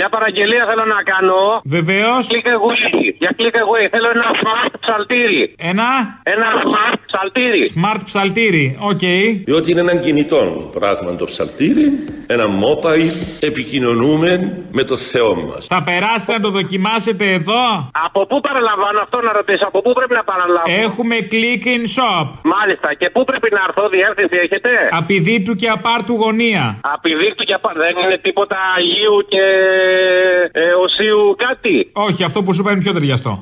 Μια παραγγελία θέλω να κάνω. Βεβαίως. Click away. Για click away. Θέλω ένα smart ψαλτήρι. Ένα. Ένα smart ψαλτήρι. Smart ψαλτήρι. Οκ. Διότι είναι έναν κινητό πράγμα το ψαλτήρι, ένα mobile, επικοινωνούμε με το Θεό μας. Θα περάσετε να το δοκιμάσετε εδώ. Από πού παραλαμβάνω αυτό να ρωτήσω, από πού πρέπει να παραλάβω; Έχουμε click in shop. Μάλιστα, και πού πρέπει να έρθω, διεύθυνση έχετε; Απειδήτου και απάρτου γωνία. Απειδείκτου και απάρτου. Δεν είναι τίποτα Αγίου και ε, Οσίου κάτι; Όχι, αυτό που σου παίρνει πιο ταιριαστό.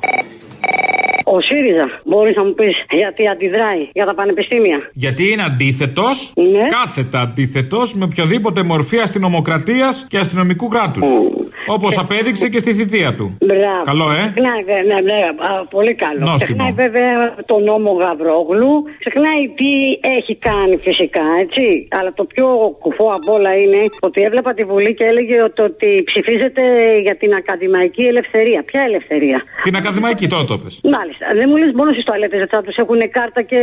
Ο ΣΥΡΙΖΑ, μπορείς να μου πεις γιατί αντιδράει για τα πανεπιστήμια; Γιατί είναι αντίθετος, Ναι. κάθετα αντίθετος με οποιαδήποτε μορφή αστυνομοκρατίας και αστυνομικού κράτους. Όπως απέδειξε και στη θητεία του. Μπράβο. Καλό, ε; Ξεχνάει, ναι, ναι, ναι, α, πολύ καλό. Νόστιμο. Ξεχνάει βέβαια τον νόμο Γαβρόγλου. Ξεχνάει τι έχει κάνει φυσικά, έτσι. Αλλά το πιο κουφό απ' όλα είναι ότι έβλεπα τη Βουλή και έλεγε ότι, ότι ψηφίζεται για την ακαδημαϊκή ελευθερία. Ποια ελευθερία; Την ακαδημαϊκή τώρα το πες. Μάλιστα. Δεν μου λες μόνο στις τουαλέτες δεν θα τους έχουν κάρτα και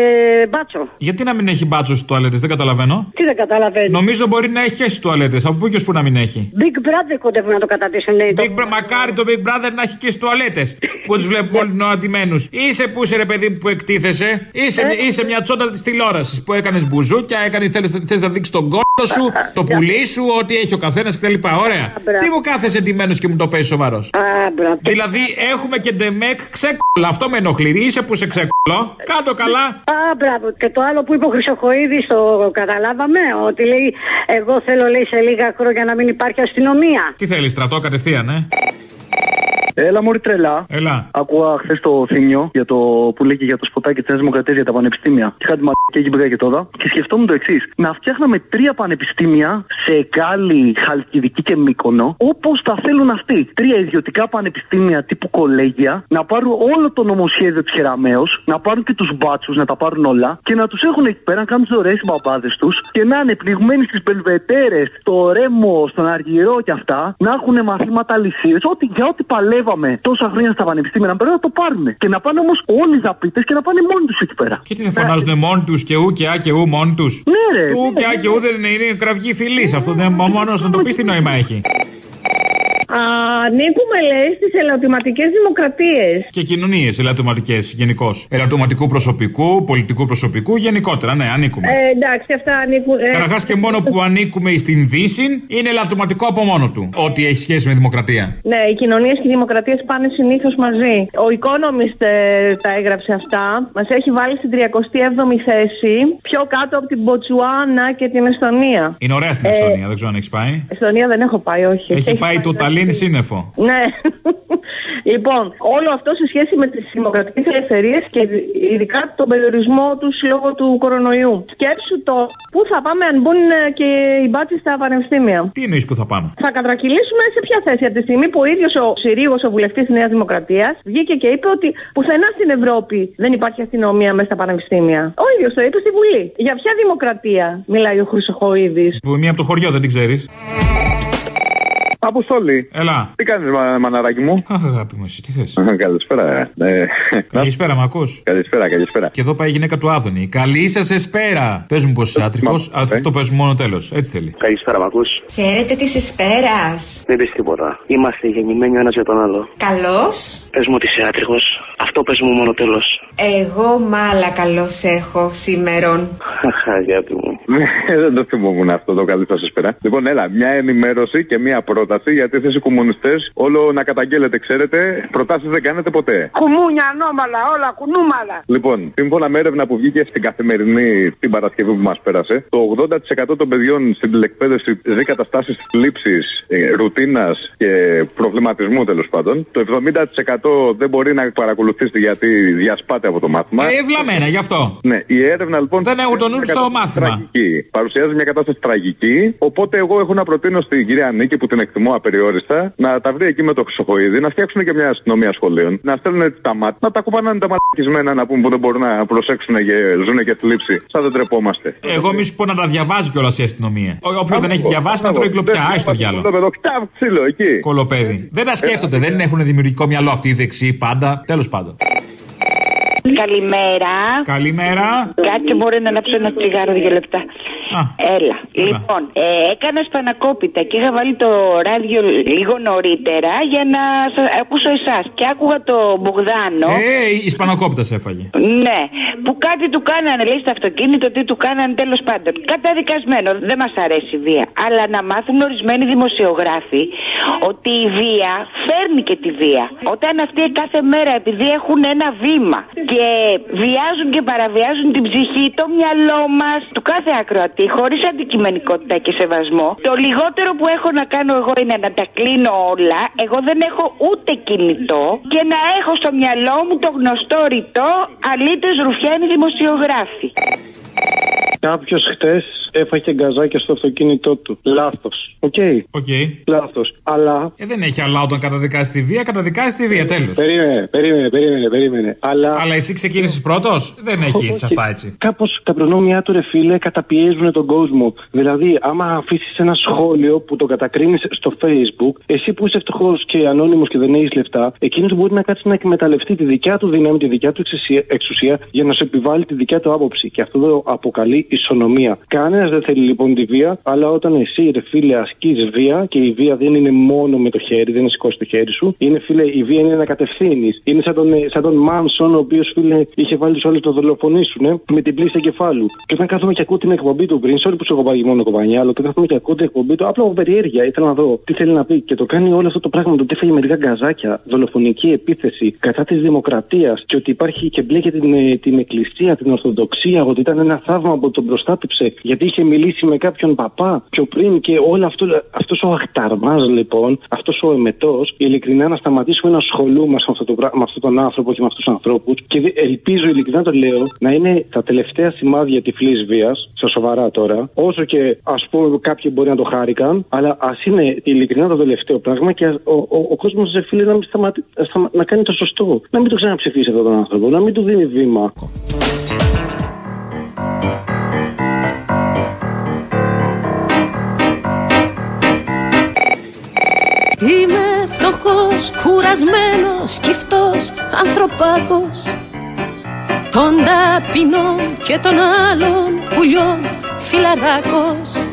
μπάτσο. Γιατί να μην έχει μπάτσο στις τουαλέτες, δεν καταλαβαίνω. Τι δεν καταλαβαίνω. Νομίζω μπορεί να έχει και στις τουαλέτες. Από πού και ως πού να μην έχει. Big Brother κοντεύουν να το κατατήσουν. Ναι, το- Big Bro- μακάρι το Big Brother να έχει και στις τουαλέτες. Που τους βλέπουμε όλοι νοατημένου. Είσαι που είσαι, ρε παιδί μου, που εκτίθεσαι. Είσαι, Ε. είσαι μια τσόντα της τηλεόρασης που έκανες μπουζούκια, έκανε, θέλεις, θες να δείξεις τον κόνο σου, το πουλί σου, ό,τι έχει ο καθένας κτλ. Ωραία. μπράβο. Τι μου κάθεσαι εντυμένο και μου το παίζει σοβαρός; Α, μπράβο. Δηλαδή έχουμε και ντεμεκ ξεκόλα. Αυτό με ενοχλεί. Είσαι που σε ξεκόλο. Κάτω καλά. Α, μπράβο. Και το άλλο που είπε ο Χρυσοχοίδης, το καταλάβαμε, ότι λέει, εγώ θέλω λέει σε λίγα χρόνια να μην υπάρχει αστυνομία. Τι θέλεις, στρατό κατευθείαν, ε. Έλα, Μωρή τρελά. Έλα. Άκουγα χθες το θύμιο για το που λέγει για το σποτάκι της Νέας Δημοκρατίας για τα πανεπιστήμια. Και είχα τη μαλακία εκεί πήγα και τώρα. Και σκεφτόμουν το εξής. Να φτιάχναμε τρία πανεπιστήμια σε Εκάλη, Χαλκιδική και Μύκονο, όπως τα θέλουν αυτοί. Τρία ιδιωτικά πανεπιστήμια τύπου κολέγια, να πάρουν όλο το νομοσχέδιο της Χεραμαίο, να πάρουν και τους μπάτσους, να τα πάρουν όλα και να τους έχουν εκεί πέρα, να κάνουν τις ωραίες μπαμπάδες τους και να είναι πληγμένοι στις πελβετέρες, στο ρέμο, στον αργυρό και αυτά, να έχουν μαθήματα λυσίε. Ό,τι, για ό,τι παλεύαμε τόσα χρόνια στα πανεπιστήμια να περνάνε, να το πάρουν. Και να πάνε όμως όλοι οι δαπίτες και να πάνε μόνοι τους εκεί πέρα. Και τι δεν φωνάζουν μόνοι τους και ου και α και ου μόνοι τους; Ναι, ρε. Του και α και ου δεν είναι, είναι κραυγή φυλής. Αυτό δεν μόνος να το πεις τι νόημα έχει. Ανήκουμε, λέει, στι ελαττωματικές δημοκρατίες. Και κοινωνίες ελαττωματικές γενικώς. Ελαττωματικού προσωπικού, πολιτικού προσωπικού, γενικότερα. Ναι, ανήκουμε. Ε, εντάξει, αυτά ανήκουν. Ε, Καταρχάς και μόνο που ανήκουμε στην Δύση είναι ελαττωματικό από μόνο του. Ό,τι έχει σχέση με δημοκρατία. Ναι, οι κοινωνίες και οι δημοκρατίες πάνε συνήθως μαζί. Ο Economist ε, τα έγραψε αυτά. Μας έχει βάλει στην 37η θέση, πιο κάτω από την Μποτσουάνα και την Εστονία. Είναι ωραία στην Ε, Εστονία, δεν ξέρω αν έχεις πάει. Εστονία δεν έχω πάει, όχι. Έχει πάει το Ταλίν σύννεφο. Ναι. λοιπόν, όλο αυτό σε σχέση με τις δημοκρατικές ελευθερίες και ειδικά τον περιορισμό τους λόγω του κορονοϊού. Σκέψου το πού θα πάμε αν μπουν ε, και οι μπάτσες στα πανεπιστήμια. Τι εννοείς που θα πάμε; Θα κατρακυλήσουμε σε ποια θέση από τη στιγμή που ο ίδιος ο Συρίγος, ο βουλευτής της Νέας Δημοκρατίας, βγήκε και είπε ότι πουθενά στην Ευρώπη δεν υπάρχει αστυνομία μέσα στα πανεπιστήμια. Ο ίδιος το είπε στη Βουλή. Για ποια δημοκρατία μιλάει ο Χρυσοχοίδης; Που μία από το χωριό δεν την ξέρεις. Αποστολή. Έλα. Τι κάνεις, μαναράκι μου; Αχ, αγάπη μου, εσύ τι θες; Καλησπέρα. ε. Καλησπέρα, μ' ακούς; Καλησπέρα, καλησπέρα. Και εδώ πάει η γυναίκα του Άδωνη. Καλή σα εσπέρα. Πες μου πως είσαι άτριχος. Αυτό παίζουμε μόνο τέλος. Έτσι θέλει. Καλησπέρα, μ' ακούς; Χαίρετε της Εσπέρας. Δεν πεις τίποτα. Είμαστε γεννημένοι ο ένας για τον άλλο. Καλώς. Πες μου ότι είσαι άτριχος. Αυτό πες μου μόνο τέλος. Εγώ μάλα καλώς έχω σήμερον. Αχ, αγάπη μου. Ναι, Δεν το θυμόμουν αυτό το καλή σας εσπέρα. Λοιπόν, έλα, μια ενημέρωση και μια πρόταση γιατί εσείς οι κομμουνιστές όλο να καταγγέλλετε, ξέρετε, προτάσεις δεν κάνετε ποτέ. Κουμούνια, ανώμαλα, όλα κουνούμαλα. Λοιπόν, σύμφωνα με έρευνα που βγήκε στην καθημερινή την Παρασκευή που μας πέρασε, το 80% των παιδιών στην τηλεκπαίδευση ζει καταστάσεις λήψη, ρουτίνας και προβληματισμού τέλος πάντων. Το 70% δεν μπορεί να παρακολουθήσει γιατί διασπάται από το μάθημα. Ε, ευλαμμένα, γι' αυτό. Ναι, η έρευνα λοιπόν. Δεν έχουν τον νου τους στο κατάσταση μάθημα. Τραγική. Παρουσιάζει μια κατάσταση τραγική. Οπότε εγώ έχω να προτείνω στην κυρία Νίκη που την εκτιμώ απεριόριστα να τα βρει εκεί με το Χρυσοχοίδη, να φτιάξουν και μια αστυνομία σχολείων. Να στέλνουν τα μάτια, να τα κουπανάνε τα μαλακισμένα να πούμε που δεν μπορούν να προσέξουν και ζουν και θλίψη. Σαν δεν τρεπόμαστε. Εγώ μη σου πω να τα διαβάζει κιόλας η αστυνομία. Ό- Όποιο δεν έχει διαβάσει να τρώει κλοπιά. Άι στο Το διάλογο. παιδό, κτάβ, ξύλο εκεί. Κολοπέδι. Δεν τα σκέφτονται, δεν έχουν δημιουργικό μυαλό αυτοί οι δεξιοί πάντα. Τέλος πάντων. Καλημέρα. Καλημέρα. Κάτσε μπορεί να ανάψω ένα τσιγάρο δύο λεπτά. Έλα. Λοιπόν, ε, έκανα σπανακόπιτα και είχα βάλει το ράδιο λίγο νωρίτερα για να σας ακούσω εσάς. Και άκουγα το Μπογδάνο. Ε, η σπανοκόπτα σε έφαγε. Ναι, που κάτι του κάνανε, λέει στο αυτοκίνητο, τι του κάνανε τέλος πάντων. Καταδικασμένο, δεν μας αρέσει η βία. Αλλά να μάθουν ορισμένοι δημοσιογράφοι ότι η βία φέρνει και τη βία. Όταν αυτοί κάθε μέρα, επειδή έχουν ένα βήμα και βιάζουν και παραβιάζουν την ψυχή, το μυαλό μας, του κάθε ακροατή, χωρίς αντικειμενικότητα και σεβασμό, το λιγότερο που έχω να κάνω εγώ είναι να τα κλείνω όλα. Εγώ δεν έχω ούτε κινητό και να έχω στο μυαλό μου το γνωστό ρητό αλήτες ρουφιάνοι δημοσιογράφοι. Κάποιος χτες έφαγε γκαζάκια στο αυτοκίνητό του. Λάθος. OK. OK. Λάθος. Αλλά. Ε, δεν έχει αλλά όταν καταδικάζει τη βία, καταδικάζει τη βία, τέλος. Περίμενε, περίμενε, περίμενε, περίμενε. Αλλά, Αλλά εσύ ξεκίνησες πρώτος; Δεν έχει Όχι. αυτά έτσι. Κάπως τα προνόμια του, ρε φίλε, καταπιέζουν τον κόσμο. Δηλαδή, άμα αφήσεις ένα σχόλιο που το κατακρίνεις στο Facebook, εσύ που είσαι φτωχός και ανώνυμος και δεν έχεις λεφτά, εκείνος μπορεί να κάτσει να εκμεταλλευτεί τη δικιά του δύναμη, τη δικιά του εξουσία, εξουσία για να σου επιβάλλει τη δικιά του άποψη. Και αυτό το αποκαλεί ισονομία. Κανένας δεν θέλει λοιπόν τη βία, αλλά όταν εσύ, ρε φίλε, ασκείς βία και η βία δεν είναι μόνο με το χέρι, δεν είναι σηκώσει το χέρι σου, είναι φίλε, η βία είναι να κατευθύνεις. Είναι σαν τον, σαν τον Μάνσον, ο οποίος φίλε είχε βάλει του άλλου το δολοφονήσουν με την πλήση εγκεφάλου. Και όταν κάθομαι και ακούω την εκπομπή του πριν, sorry που σου έχω πάει μόνο κομπανιά, αλλά όταν κάθομαι και ακούω την εκπομπή του, απλά από περιέργεια ήθελα να δω τι θέλει να πει. Και το κάνει όλο αυτό το πράγμα, το ότι έφαγε μερικά γκαζάκια, δολοφονική επίθεση κατά της δημοκρατίας και ότι υπάρχει και μπλέκεται την, ε, την εκκλησία, την Ορθοδοξία, ότι ήταν ένα θαύμα που τον προστάτεψε γιατί είχε μιλήσει με κάποιον παπά πιο πριν και όλο αυτό αυτός ο αχταρμάς λοιπόν, αυτός ο εμετός, ειλικρινά να σταματήσουμε να ασχολούμαστε με, αυτό το, πρά- με αυτόν τον άνθρωπο και με αυτούς τους ανθρώπους και δε- ελπίζω ειλικρινά το λέω να είναι τα τελευταία σημάδια τυφλής βίας, στα σοβαρά τώρα, όσο και ας πούμε κάποιοι μπορεί να το χάρηκαν, αλλά ας είναι ειλικρινά το τελευταίο πράγμα και ας- ο, ο, ο κόσμος σε φίλε να, μην σταματη, σταμα- να κάνει το σωστό. Να μην το ξαναψηφίσει αυτόν τον άνθρωπο, να μην του δίνει βήμα. Είμαι φτωχός, κουρασμένος, σκυφτός, ανθρωπάκος. Των ταπεινών και των άλλων πουλιών φιλαράκος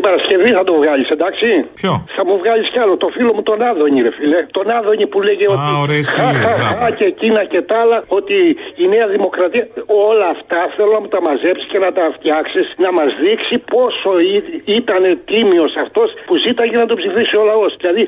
Την Παρασκευή θα το βγάλεις, εντάξει; Ποιο; Θα μου βγάλεις κι άλλο. Το φίλο μου τον Άδωνη, ρε φίλε. Τον Άδωνη που λέγε ότι. ωραίες χα, φίλες, χα, μπράβο. χα, και εκείνα και τα άλλα. Ότι η Νέα Δημοκρατία. Όλα αυτά θέλω να μου τα μαζέψεις και να τα φτιάξεις. Να μας δείξει πόσο ή- ήταν τίμιος αυτός που ζήταγε να τον ψηφίσει ο λαός. Δηλαδή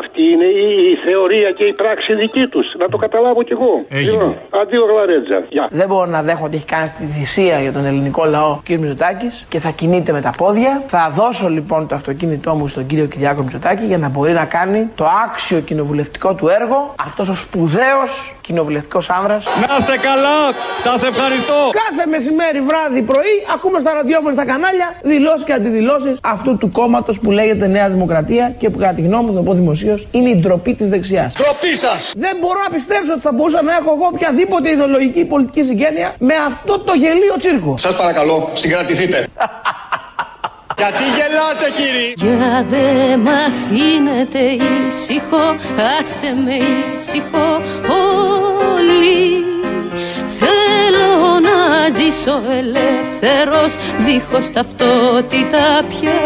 αυτή είναι η, η θεωρία και η πράξη δική τους. Να το καταλάβω κι εγώ. Έγινε. Λοιπόν, Αντίο γλαρέτζα. Γεια. Δεν μπορώ να δέχω ότι έχει κάνει αυτή τη θυσία για τον ελληνικό λαό ο κ. Μητσοτάκης και θα κινείται με τα πόδια. Θα δώσω λοιπόν το αυτοκίνητό μου στον κύριο Κυριάκο Μητσοτάκη για να μπορεί να κάνει το άξιο κοινοβουλευτικό του έργο αυτός ο σπουδαίος κοινοβουλευτικός άνδρας. Να είστε καλά, σας ευχαριστώ. Κάθε μεσημέρι, βράδυ, πρωί ακούμε στα ραδιόφωνα στα κανάλια δηλώσεις και αντιδηλώσεις αυτού του κόμματος που λέγεται Νέα Δημοκρατία και που κατά τη γνώμη μου, θα το πω δημοσίως, είναι η ντροπή της δεξιάς. Ντροπή σας. Δεν μπορώ να πιστέψω ότι θα μπορούσα να έχω εγώ οποιαδήποτε ιδεολογική ή πολιτική συγγένεια με αυτό το γελίο τσίρκο. Σας παρακαλώ, συγκρατηθείτε. Γιατί γελάτε κύριοι. Για δε μ' αφήνετε ήσυχο, άστε με ήσυχο όλοι Θέλω να ζήσω ελεύθερος, δίχως ταυτότητα πια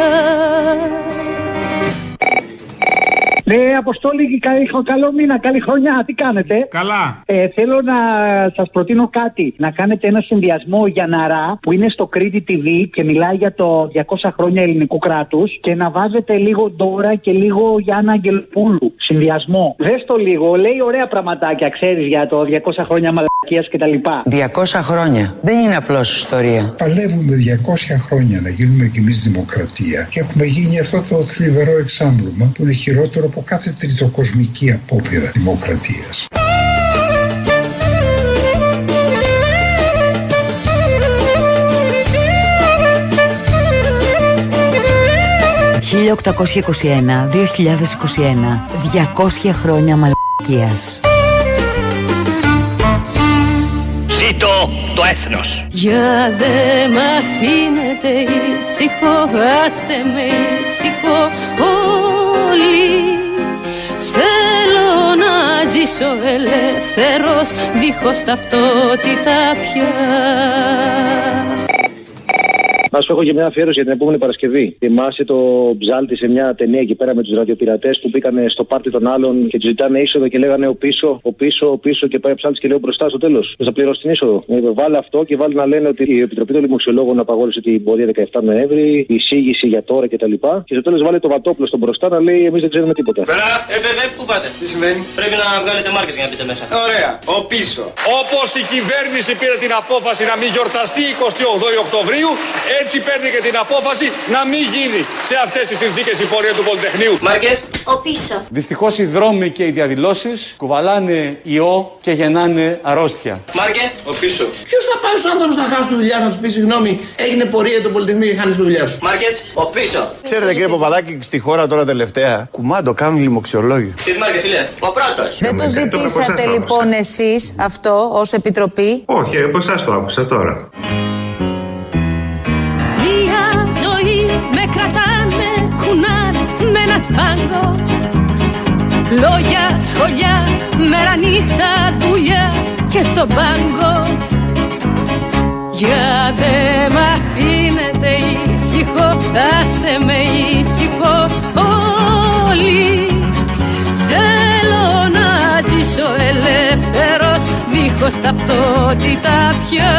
Ναι, Αποστόλη, καλή, καλό μήνα, καλή χρονιά. Τι κάνετε; Καλά. Ε, θέλω να σας προτείνω κάτι. Να κάνετε ένα συνδυασμό για Ναρά που είναι στο Κρήτη TV και μιλάει για το 200 χρόνια ελληνικού κράτους και να βάζετε λίγο Ντόρα και λίγο Γιάννα Αγγελοπούλου. Συνδυασμό. Δες το λίγο, λέει ωραία πραγματάκια, ξέρεις για το 200 χρόνια μαλακίας κτλ. 200 χρόνια. Δεν είναι απλώς ιστορία. Παλεύουμε 200 χρόνια να γίνουμε κι εμείς δημοκρατία και έχουμε γίνει αυτό το θλιβερό εξάμβλωμα που είναι χειρότερο από κάθε τριτοκοσμική απόπειρα δημοκρατίας. «1821-2021, 200 χρόνια μαλακίας». Ζήτω το έθνος. Για δε μ' αφήνετε ήσυχο, άστε με ήσυχο ζήσω ελεύθερος, δίχως ταυτότητα πια Α σου έχω και μια αφιέρωση για την επόμενη Παρασκευή. Θυμάσαι το ψάλτη σε μια ταινία εκεί πέρα με τους ραδιοπειρατές που μπήκαν στο πάρτι των άλλων και τους ζητάνε είσοδο και λέγανε ο πίσω, ο πίσω, ο πίσω και πάει ο ψάλτης και λέει ο μπροστά στο τέλος. Θα πληρώσει την είσοδο. Ε, Βάλε αυτό και βάλε να λένε ότι η Επιτροπή των Λιμοξιολόγων απαγόρευσε την πορεία 17 Νοέμβρη, η εισήγηση για τώρα κτλ. Και, και στο τέλος βάλε το βατόπλο στον μπροστά να λέει εμείς δεν ξέρουμε τίποτα. Πέρα, ε, βέβαια, πού πάτε; Τι συμβαίνει; Πρέπει να βγάλετε μάρκες για να μπείτε μέσα. Ωραία. Ο πίσω. Όπως η κυβέρνηση πήρε την απόφαση να μην γιορταστεί 28 Οκτωβρίου, έτσι παίρνει και την απόφαση να μην γίνει σε αυτές τις συνθήκες η πορεία του Πολυτεχνείου. Μάρκες. Ο πίσω. Δυστυχώς οι δρόμοι και οι διαδηλώσεις κουβαλάνε ιό και γεννάνε αρρώστια. Μάρκες. Ο πίσω. Ποιος θα πάει στους άνθρωπου να χάσουν τη δουλειά να τους πεις συγγνώμη, έγινε πορεία το Πολυτεχνείο και χάνεις τη δουλειά σου; Μάρκες. Ο πίσω. Ξέρετε κύριε Παπαδάκη, στη χώρα τώρα τελευταία κουμάντο κάνουν λοιμοξιολόγοι. Τι μάρκες, φίλε. Ο πρώτο. Δεν το ζητήσατε λοιπόν εσείς αυτό ως Επιτροπή; Όχι, από εσά το άκουσα τώρα. Με ένα σπάγκο Λόγια, σχολιά, μέρα νύχτα, δουλειά και στον πάγκο Γιατί μ' αφήνετε ήσυχο, άστε με ήσυχο όλοι. Θέλω να ζήσω ελεύθερος, δίχως ταυτότητα πια.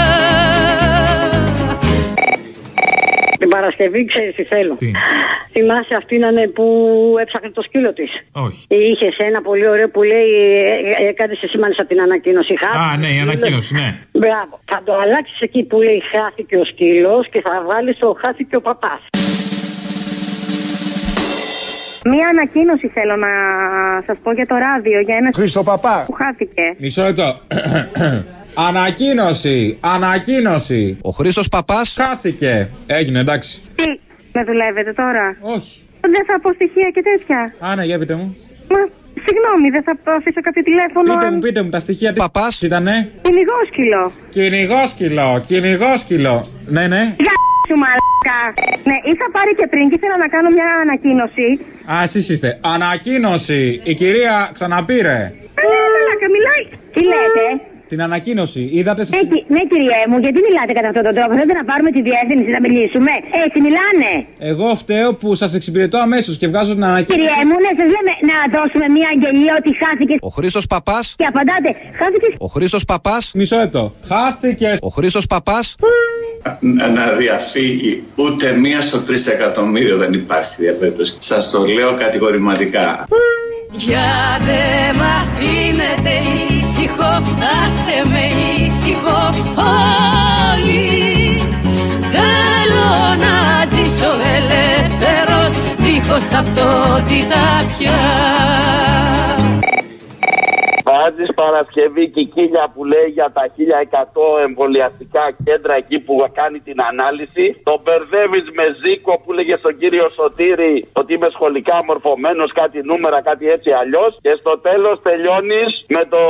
Την Παρασκευή ξέρεις τι θέλω. Τι; Θυμάσαι αυτήν είναι που έψαχνε το σκύλο της; Όχι. Είχες ένα πολύ ωραίο που λέει. ε, ε, Έκανε σήμανες από την ανακοίνωση. Α, ναι, η ανακοίνωση, ναι. Μπράβο. Θα το αλλάξεις εκεί που λέει χάθηκε ο σκύλος και θα βάλεις το χάθηκε ο παπάς. Μία ανακοίνωση θέλω να σας πω για το ράδιο. Για ένα Χρήστο Παπά. που χάθηκε. Μισό λεπτό. Ανακοίνωση! Ανακοίνωση! Ο Χρήστος Παπάς. Χάθηκε! Έγινε, εντάξει. Τι, με δουλεύετε τώρα; Όχι. Δεν θα πω στοιχεία και τέτοια. Α, ναι, για πείτε μου. Μα, συγγνώμη, δεν θα αφήσω κάποιο τηλέφωνο. Πείτε αν- μου, πείτε μου τα στοιχεία. Παπάς. Ήτανε; Κυνηγόσκυλο. Κυνηγόσκυλο, κυνηγόσκυλο. Ναι, ναι. Για σου μαλάκα. Ναι, είχα πάρει και πριν και ήθελα να κάνω μια ανακοίνωση. Α, εσείς είστε. Ανακοίνωση. Η κυρία ξαναπήρε. Α, ναι, μαλάκα, μιλάει. Τι λέτε; Την ανακοίνωση. Είδατε Ναι, κυ- ναι, κυριέ μου, γιατί μιλάτε κατά αυτόν τον τρόπο; Θέλετε να πάρουμε τη διεύθυνση να μιλήσουμε; Έτσι μιλάνε. Εγώ φταίω που σας εξυπηρετώ αμέσως και βγάζω την ανακοίνωση. Κυριέ μου, ναι, σας λέμε να δώσουμε μια αγγελία ότι χάθηκε. Ο Χρήστος Παπάς; Και απαντάτε, χάθηκε. Ο Χρήστος Παπάς; Μισό λεπτό. Χάθηκε. Ο Χρήστος Παπάς; να, να διαφύγει ούτε μία στο τρεις εκατομμύριο δεν υπάρχει διαπέρπτωση. Σας το λέω κατηγορηματικά. Γιατί μ' αφήνετε ήσυχο, άστε με ήσυχο όλοι. Θέλω να ζήσω ελεύθερος, δίχως ταυτότητα πια Βάζει Παρασκευή Κικίλια που λέει για τα 1100 εμβολιαστικά κέντρα εκεί που κάνει την ανάλυση. Το μπερδεύεις με Ζήκο που λέγε στον κύριο Σωτήρη ότι είμαι σχολικά μορφωμένος, κάτι νούμερα, κάτι έτσι αλλιώς. Και στο τέλος τελειώνεις με το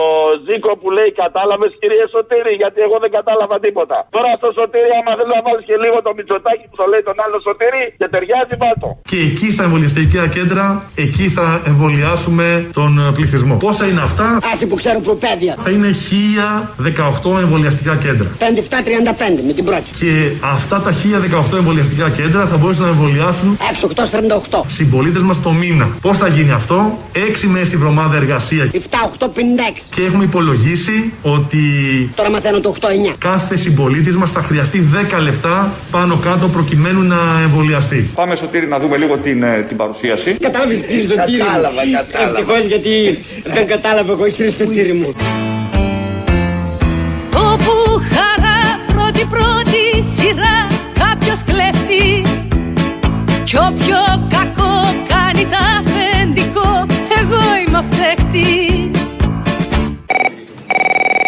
Ζήκο που λέει Κατάλαβες κύριε Σωτήρη, γιατί εγώ δεν κατάλαβα τίποτα. Τώρα στο Σωτήρη, άμα θέλει να βάλεις και λίγο το μυτσοτάκι που το λέει τον άλλο Σωτήρη και ταιριάζει πάτο. Και εκεί στα εμβολιαστικά κέντρα, εκεί θα εμβολιάσουμε τον ε, πληθυσμό. Πόσα είναι αυτά, Άσοι που ξέρουν προπαίδεια. θα είναι 1018 εμβολιαστικά κέντρα. 57-35 με την πρώτη. Και αυτά τα 1018 εμβολιαστικά κέντρα θα μπορούσαν να εμβολιάσουν 6-8-48. συμπολίτες μας το μήνα. Πώς θα γίνει αυτό, 6 μέρες τη βδομάδα εργασία. 7-8-56. Και έχουμε υπολογίσει ότι Τώρα μαθαίνω το 8-9. κάθε συμπολίτης μας θα χρειαστεί 10 λεπτά πάνω κάτω προκειμένου να εμβολιαστεί. Πάμε Σωτήρη να δούμε λίγο την, ε, την παρουσίαση. Κατάλαβες κύριε Σωτήρη. Κατάλαβα, κατάλαβα. Ευτυχώς γιατί δεν κατάλαβα εγώ κύριε Σωτήρη μου. Όπου χαρά πρώτη πρώτη σειρά κάποιος κλέφτης Κι όποιο κακό κάνει τα αφεντικό εγώ είμαι ο φταίχτης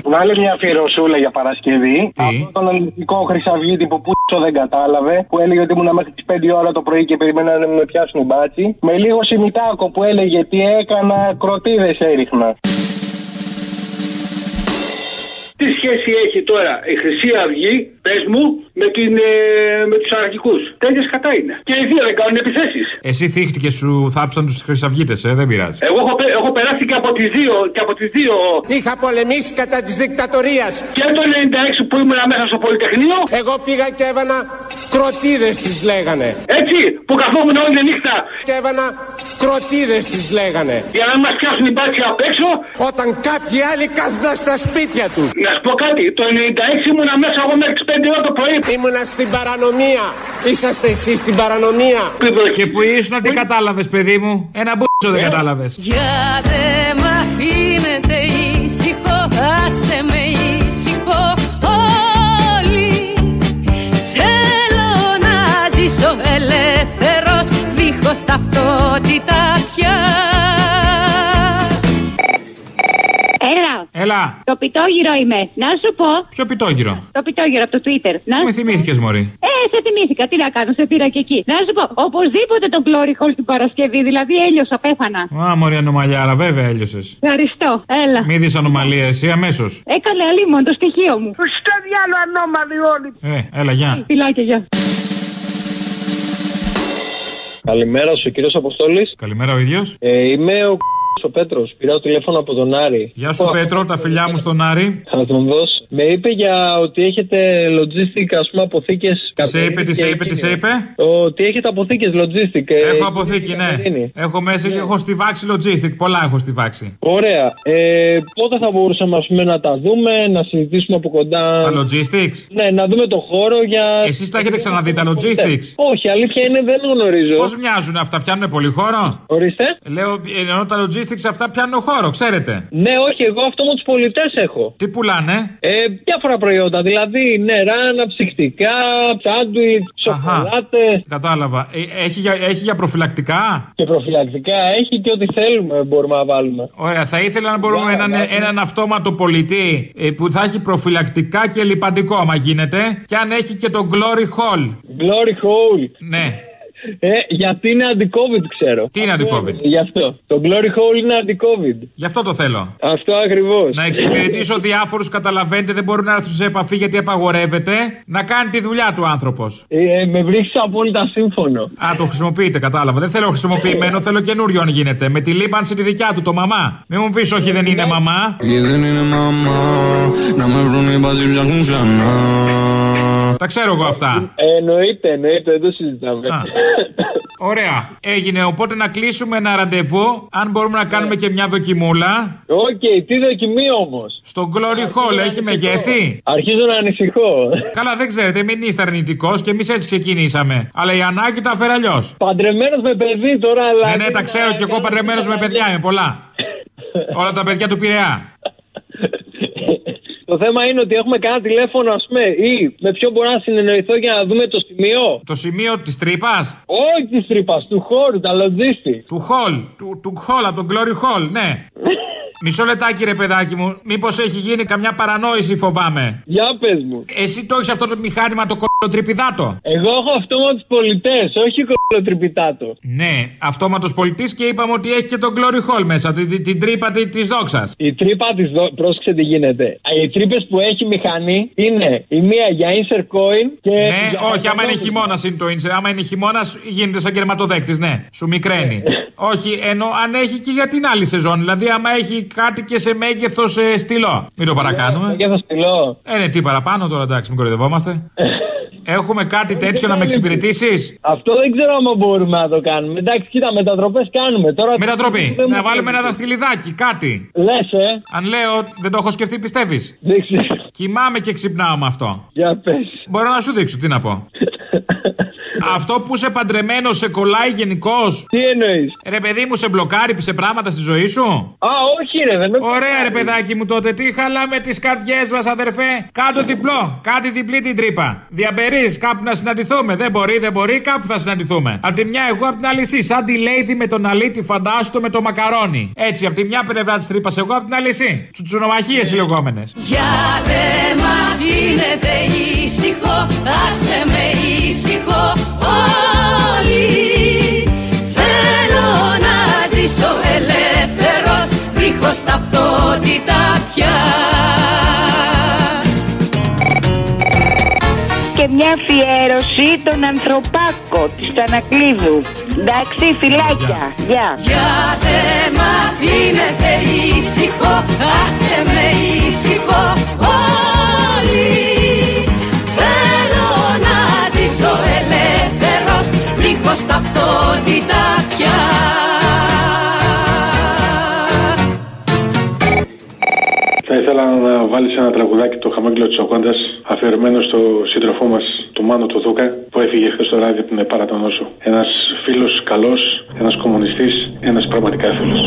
Βάλε μια αφιερωσούλα για Παρασκευή. Αυτό τον ελληνικό Χρυσαυγίτη που πούσο δεν κατάλαβε. Που έλεγε ότι ήμουν μέχρι τις 5 ώρα το πρωί και περιμέναν να με πιάσουν οι μπάτσι. Με λίγο Σιμιτάκο που έλεγε τι έκανα, κροτίδες έριχνα. Σχέση έχει τώρα η Χρυσή Αυγή, πες μου, με, την, ε, με τους αρχικούς. Τέτοιες κατά είναι. Και οι δύο δεν κάνουν επιθέσεις. Εσύ θύχτηκες σου θάψαν τους χρυσαυγίτες, ε, δεν πειράζει. Εγώ έχω, πε- έχω περάσει και από τις δύο. Και από τις δύο... Είχα πολεμήσει κατά της δικτατορίας. Και το 96 που ήμουν μέσα στο Πολυτεχνείο. Εγώ πήγα και έβανα κροτίδες τις λέγανε. Έτσι, που καθόμουν όλη τη νύχτα. Και έβανα κροτίδες τις λέγανε. Για να μας πιάσουν οι μπάτσοι απ' έξω. Όταν κάποιοι άλλοι κάθονταν στα σπίτια τους. Να σου πω κάτι, το 96 ήμουνα μέσα εγώ μέχρι τις 5 ώρα το πρωί. Ήμουνα στην παρανομία. Είσαστε εσείς στην παρανομία. Και που ήσουν τι κατάλαβες παιδί μου; Ένα μπούτσο δεν κατάλαβες. Για δε μ' αφήνετε ήσυχο, άστε με ήσυχο όλοι Θέλω να ζήσω ελεύθερος, δίχως ταυτότητα πια Έλα. Έλα. Το πιτόγυρο είμαι. Να σου πω. Ποιο πιτόγυρο; Το πιτόγυρο από το Twitter. Να Με σου- θυμήθηκες μωρή. Ε, σε θυμήθηκα. Τι να κάνω, σε πήρα και εκεί. Να σου πω, οπωσδήποτε τον Glory Hall την Παρασκευή. Δηλαδή έλειωσα, πέθανα. Α, μωρή ανομαλιάρα, βέβαια έλειωσες. Ευχαριστώ. Έλα. Μη δεις ανομαλία εσύ αμέσως. Έκανε αλίμον το στοιχείο μου. Στο διάλο ανώμαλοι όλοι. Ε, έλα, γεια. Φιλάκια, γεια. Καλημέρα σου, κύριος Αποστόλης. Καλημέρα ο ίδιος. Ε, είμαι ο ο Πέτρος. Πήρα τηλέφωνο από τον Άρη. Γεια σου Πέτρο, τα φιλιά μου στον Άρη. Θα τον δώσω. Με είπε για ότι έχετε logistic, ας πούμε, αποθήκες. Τι σε είπε, τι σε είπε, τι σε είπε; Ότι έχετε αποθήκες logistic. ε, Έχω εκεί αποθήκη, στην ναι. Κατερίνη. Έχω μέσα και έχω στη βάξη logistic. Πολλά έχω στη βάξη. Ωραία. Ε, πότε θα μπορούσαμε ας πούμε, να τα δούμε, να συζητήσουμε από κοντά; Τα logistics; Ναι, να δούμε το χώρο για. Εσείς τα έχετε ξαναδεί τα logistics; Όχι, αλήθεια είναι δεν γνωρίζω. Πώς μοιάζουν αυτά, πιάνουν πολύ χώρο; Ορίστε. Λέω, ενώ τα logistics αυτά πιάνουν χώρο, ξέρετε. Ναι, όχι, εγώ αυτό με τους πολιτές έχω. Τι πουλάνε; Ε, διάφορα προϊόντα, δηλαδή νερά, αναψυκτικά, σάντουιτς, σοκολάτες. Κατάλαβα. Ε, έχει, για, έχει για προφυλακτικά; Και προφυλακτικά έχει και ό,τι θέλουμε μπορούμε να βάλουμε. Ωραία, θα ήθελα να μπορούμε έναν, έναν αυτόματο πολιτή ε, που θα έχει προφυλακτικά και λιπαντικό, άμα γίνεται. Και αν έχει και το Glory Hall. Glory Hole. Ναι. Ε, γιατί είναι αντι-COVID, ξέρω. Τι είναι αντι-COVID? Γι' αυτό. Το Glory Hole είναι αντι-COVID. Γι' αυτό το θέλω. Αυτό ακριβώς. Να εξυπηρετήσω διάφορους, καταλαβαίνετε, δεν μπορούν να έρθουν σε επαφή γιατί απαγορεύεται. Να κάνει τη δουλειά του άνθρωπος. Ε, με βρίσκεις απόλυτα σύμφωνο. Α, το χρησιμοποιείτε, κατάλαβα. Δεν θέλω χρησιμοποιημένο, θέλω καινούριο αν γίνεται. Με τη λίπανση τη δικιά του, το μαμά. Μην μου πεις, όχι, δεν είναι μαμά. Και δεν είναι μαμά Να με βρουν οι μπάτσοι ψάχνουν ξανά Τα ξέρω εγώ αυτά. Ε, εννοείται, εννοείται, δεν το συζητάμε. Ωραία. Έγινε. Οπότε να κλείσουμε ένα ραντεβού. Αν μπορούμε να κάνουμε και μια δοκιμούλα. Οκ, τι δοκιμή όμως; Στο glory hole έχει μεγέθη; Αρχίζω να ανησυχώ. Καλά, δεν ξέρετε, μην είστε αρνητικός και εμείς έτσι ξεκινήσαμε. Αλλά η ανάγκη τα φέρει αλλιώς. Παντρεμένος με παιδί τώρα, αλλά. Ναι, ναι, τα ξέρω κι εγώ παντρεμένος με παιδιά είμαι πολλά. Όλα τα παιδιά του Πειραιά. Το θέμα είναι ότι έχουμε κανένα τηλέφωνο, ας πούμε, ή με ποιο μπορώ να συνεννοηθώ για να δούμε το σημείο; Το σημείο της τρύπας; Όχι της τρύπας, του χώρου, τα logistics. Του hall, του, του hall, από τον Glory Hall, ναι. Μισό λεπτάκι ρε παιδάκι μου, μήπως έχει γίνει καμιά παρανόηση φοβάμαι. Για πες μου. Εσύ το έχεις αυτό το μηχάνημα το κολοτριπιδάτο. Εγώ έχω αυτόματου πολιτές, όχι κολοτριπιτάτο. Ναι, αυτόματος πολιτής και είπαμε ότι έχει και τον Glory Hall μέσα, την, την, την τρύπα τη δόξας. Η τρύπα της δόξα, πρόσεξε τι γίνεται. Οι τρύπες που έχει μηχανή είναι η μία για insert coin και. Ναι, όχι, άμα είναι χειμώνας είναι το insert. Άμα είναι χειμώνας γίνεται σαν κερματοδέκτης, ναι. Σου μικραίνει. Όχι, ενώ αν έχει και για την άλλη σεζόν. Δηλαδή, άμα έχει κάτι και σε μέγεθος ε, στυλό. Μην το παρακάνουμε. Μέγεθος στυλό. Ε, ναι, τι παραπάνω τώρα, εντάξει, μην κοροϊδευόμαστε. Έχουμε κάτι τέτοιο να με εξυπηρετήσεις; Αυτό δεν ξέρω αν μπορούμε να το κάνουμε. Εντάξει, κοίτα, μετατροπές κάνουμε. Τώρα Μετατροπή. Να βάλουμε ένα δαχτυλιδάκι, κάτι. Λες, ε. Αν λέω δεν το έχω σκεφτεί, πιστεύεις; Δεν ξέρω. Κοιμάμαι και ξυπνάω με αυτό. Για πες. Μπορώ να σου δείξω, τι να πω. Αυτό που είσαι παντρεμένος σε κολλάει γενικώς; Τι εννοείς; Ρε παιδί μου, σε μπλοκάρει σε πράγματα στη ζωή σου; Α, όχι, ρε, δεν με Ωραία, ρε παιδάκι μου τότε. Τι χαλάμε τις καρδιές μας, αδερφέ; Κάτω διπλό. Κάτι διπλή την τρύπα. Διαμπερείς κάπου να συναντηθούμε. Δεν μπορεί, δεν μπορεί, κάπου θα συναντηθούμε. Απ' τη μια εγώ, απ' την άλλη εσύ. Σαν τη Lady με τον αλήτη, φαντάστο με το μακαρόνι. Έτσι, απ' τη μια πλευρά της τρύπας εγώ, απ' την άλλη εσύ. Τσουτσουνομαχίες οι λεγόμενες. Για δε μ' αφήνετε ήσυχο, άστε με ήσυχο όλοι Θέλω να ζήσω ελεύθερος, δίχως ταυτότητα πια Και μια αφιέρωση τον ανθρωπάκο της Τανακλείδου. Εντάξει, φυλάκια. Γεια. Για δε μ' αφήνετε ήσυχο, άστε με ήσυχο όλοι τραγουδάκι το χαμόγελο της Οκόντα αφιερωμένο στο σύντροφό μας, τον Μάνο του Δούκα, που έφυγε χθες το ράδι από την Επάρατα Νόσο. Ένας φίλος καλός, ένας κομμουνιστής, ένας πραγματικά φίλος.